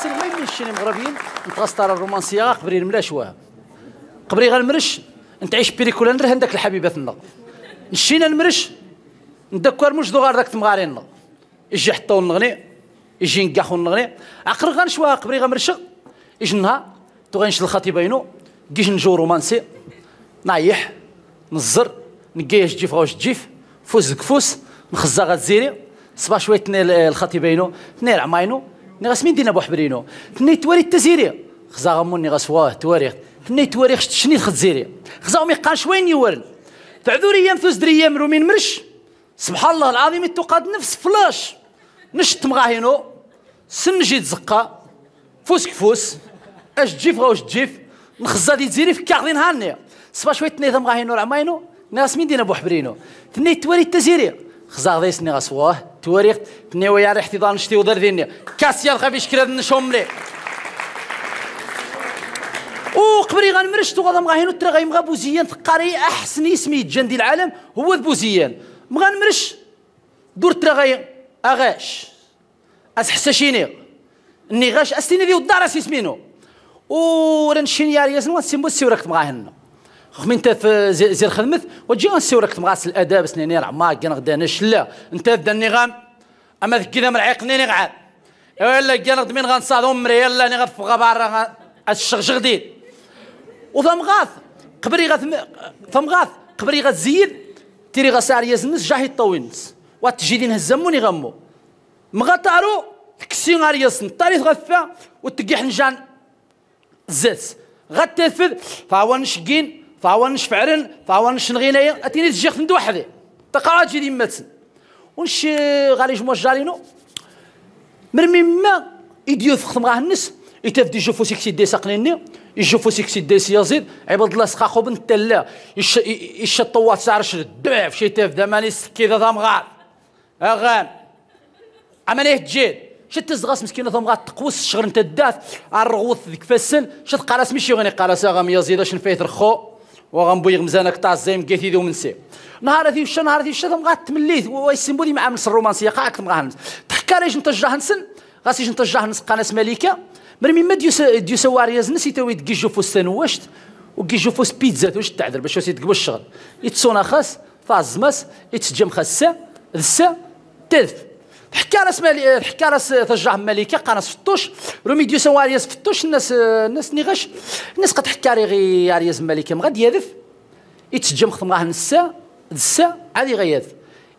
السينما ما يمشيني مغربيين نتغسطر الرومانسيه قبري الملاش واه قبري غنمرش نتعيش بيريكولا نرهن داك الحبيبات نشينا نمرش ندكر مش دوغار داك تمغارين يجي حطو نغني يجي نكاخو نغني عقر غنشوا قبري غمرشغ يجي النهار غنشد الخطيبينو كيش نجو رومانسي. نايح نزر نقيش جيف غوش جيف فوس كفوس نخزا غتزيري. صباح شوية تنيل الخطيبينو تنيل عماينو ني غاسمين دينا بو حبرينو تني تواري التزيري. خزا غموني غاسواه تواريخ. تني تواريخ شني خزيري خزا امي قان شوين يورن تعذوري أيام ثوز دريام رومين مرش. سبحان الله العظيم التقاد نفس فلاش. نشت مغاهينو. سن جيت زقا فوس كفوس. أش تجيف غاوش تجيف نخزا دي تزيري في كاغدين هاني. صبا شوية تني ثم غاهينو العماينو ناس مين دينا بو حبرينو تني تواري التزيري. خزا غدي سني غاسواه تواريخ تني ويا ريحتي ضان نشتي ودار ديني كاسيال خافيش كرا نشوم ملي وقبري غنمرشت وغادا مغاهينو ترى غيمغا بوزيان تقاري أحسن اسم يتجان ديال العالم هو بوزيان. مغنمرش دور ترى غي أغاش. اسحساشيني اني غاش أستيني ديو الدار اسمينو ورنشين يا رياس نوان سيمبو سيورك مغاهن خمي انت في زير خدمت وتجي غنسيورك مغاس الأداب سنيني راه ما كان غدانش لا أنت داني غام أما ذك كذا مرعيقني غعاد ولا كان من غنصاد أمري يلا ني غفغا برا الشغش غديد وثمغاث قبري غاث ثمغاث قبري غتزيد تيري غسار يزنس جاهي الطوينس واتجيدين هزموني غمو. مغطارو كسي غار يسن طاريث غفا وتقيح نجان زيت. غتنفذ فهو نشقين فهو نشفعرن فهو نشنغينايا أتيني تجيخ ندو وحدي تقرا تجي ماتسن ونش غالي جمو جارينو مرمي ما يديو فخم غاه النس يتفدي جوفو سيكسي دي ساقنيني يشوفوا سيكسي دي سيازيد عباد الله سخاخو بن تلا. يش الطوات سارش الدعف شي تاف دماني سكيده ضمغار أغان. عمليه تجيد. شت تزغاس مسكينه ضمغار تقوس الشغل انت الداف الرغوث ذيك فاسن. شت قالاس مشي غني قالاس غام يزيد اش نفيت رخو وغنبوي مزانك تاع الزيم كيتي ذو منسي. نهار هذي وش نهار هذي وش ضمغار تمليت ويسمبو دي مع الرومانسية؟ قاعك تمغار تحكى ريش انت جاهنسن غاسيش انت جاهنس قناس ملكه مرمي ما ديو ديو سوارياز نسي توي تكيجو فوس تنوشت وكيجو فوس بيتزا واش تعذر باش تقبل الشغل. يتسونا خاص فازماس يتسجم خاصة ذسا تذف حكى راس مالي حكى راس ترجع ملكة قناص فطوش رومي ديو سوارياز فطوش الناس الناس نيغاش الناس قد حكى ري عرياز ملكة. مغاد يذف. يتسجم خدم راه نسا ذسا عادي غياذ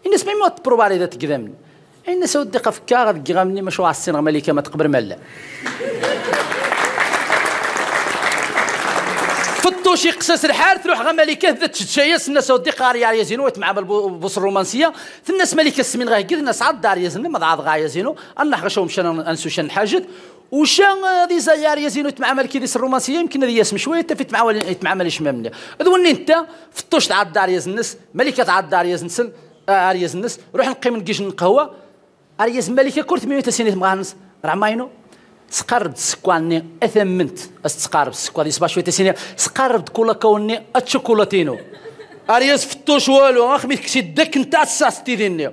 الناس ما يموت بروباري ذات قدامني إن سود دقة فكا غادي غامني مشروع السينما ملكة ما تقبر مالا. فطوشي قصص الحال تروح غا ملكة ذات تشايس الناس ودي قاري يا زينو مع بوص الرومانسية. الناس ملكة السمين غا يقول الناس عاد دار يزنو ما عاد غا يزينو. أنا حغشو مشان أنسو شان حاجت وشان هذه زيار يزينو يتمعمل كي ديس الرومانسية يمكن هذه يسمى شوية في يتمعمل يتمعمل يشممني ذو انت فطوش تعاد دار يزنس ملكة تعاد دار يزنسن ارياز الناس روح نقيم نقيش نقهوة. ارياز ملكة كرت سنة مغانس. راه ماينو؟ سقرب سكواني اثمنت استقارب سكوا دي سبع شوية سنين سقرب كولا كوني أتشوكولاتينو. ارياز فتوش والو أخ كسي دك نتاع الساس تيديني.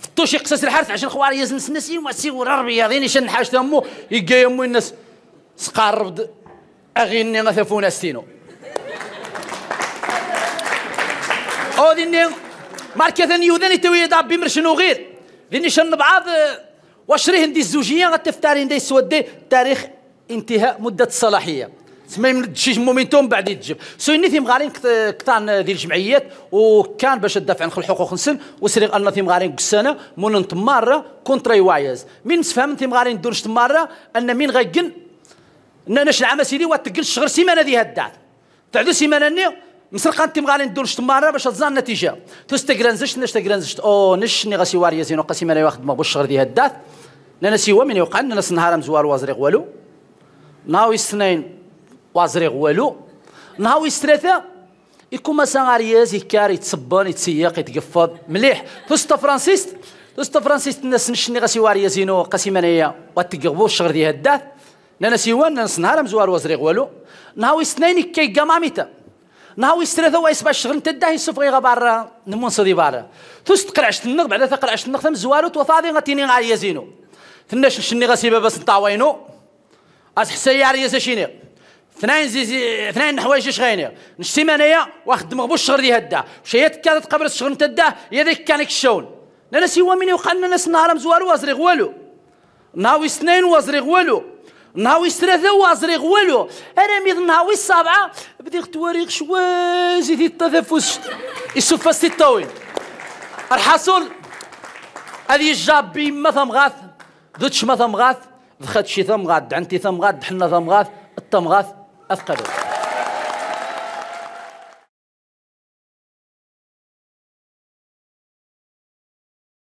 فتوش يقصص الحارث عشان خوار يزنس الناس يما سيور ربياضين شن حاجة تمو يجي يمو الناس سقرب أغيني غثفونا ستينو. أو ديني ماركة ثاني وذاني توي دابي مرشنو غير. ذني شن بعض واشريه ندي الزوجية غتفتاري ندي سودي تاريخ انتهاء مدة الصلاحية تسمى من شي مومنتوم بعد يتجب. سو اني ثيم غارين كتان ديال الجمعيات وكان باش تدافع عن الحقوق الانسان وسري أن ثيم غارين قسانة مون تمارة كونترا وايز. من تفهم ثيم غارين دورش تمارة أن مين غيقن أن ناش العام سيدي واتقل الشغل سيمانة ذي هدات تعدو سيمانة ني مسرقة انت مغالي ندور شتمارة باش تزان النتيجه تستقرنزش نش تقرنزش أو نش ني غاسي واريا زينو قاسي مالا واخد ما بوش شغل دي هدات لنا سيوا من يوقع لنا نهار مزوار وازريغ والو. نهاو اثنين وازريغ والو. نهاو ثلاثة يكون مثلا ارياز يكار يتصبن يتسيق يتقفض. مليح. توستا فرانسيس توستا فرانسيس الناس نشني غاسي واريا زينو قاسي مانيا واتقغبو الشغل دي هدات لنا سيوا نس نهار مزوار وازريغ والو. نهاو اثنين كي قماميتا نهاو يسترثوا وايس باش شغل تدا يسوف غير بارا نمون صدي بارا تست قرعشت النغ بعد قرعشت النغ ثم زوالو توفاضي غتيني غالي ثناش شني غاسي بابا سنطاوينو حسي عليا ساشيني اثنين زي اثنين حوايج شغيني نشتي منايا واخد دماغ بوش شغل هدا شيات كانت قبل الشغل نتدا يا ذيك كان الشون أنا سيوا من يوقع لنا ناس نهار مزوار وازريغ والو نهاوي اثنين وازريغ والو نهاوي ثلاثة وازريغ والو أنا ميض نهاوي السابعة بدي تواريغ شوازي في التنفس يسوف الستاوين الحاصل هذه الجابي ما ثمغاث دوتش ما ثمغاث ذخت شي ثمغاث دعنتي ثمغاث دحنا ثمغاث التمغاث أثقلوا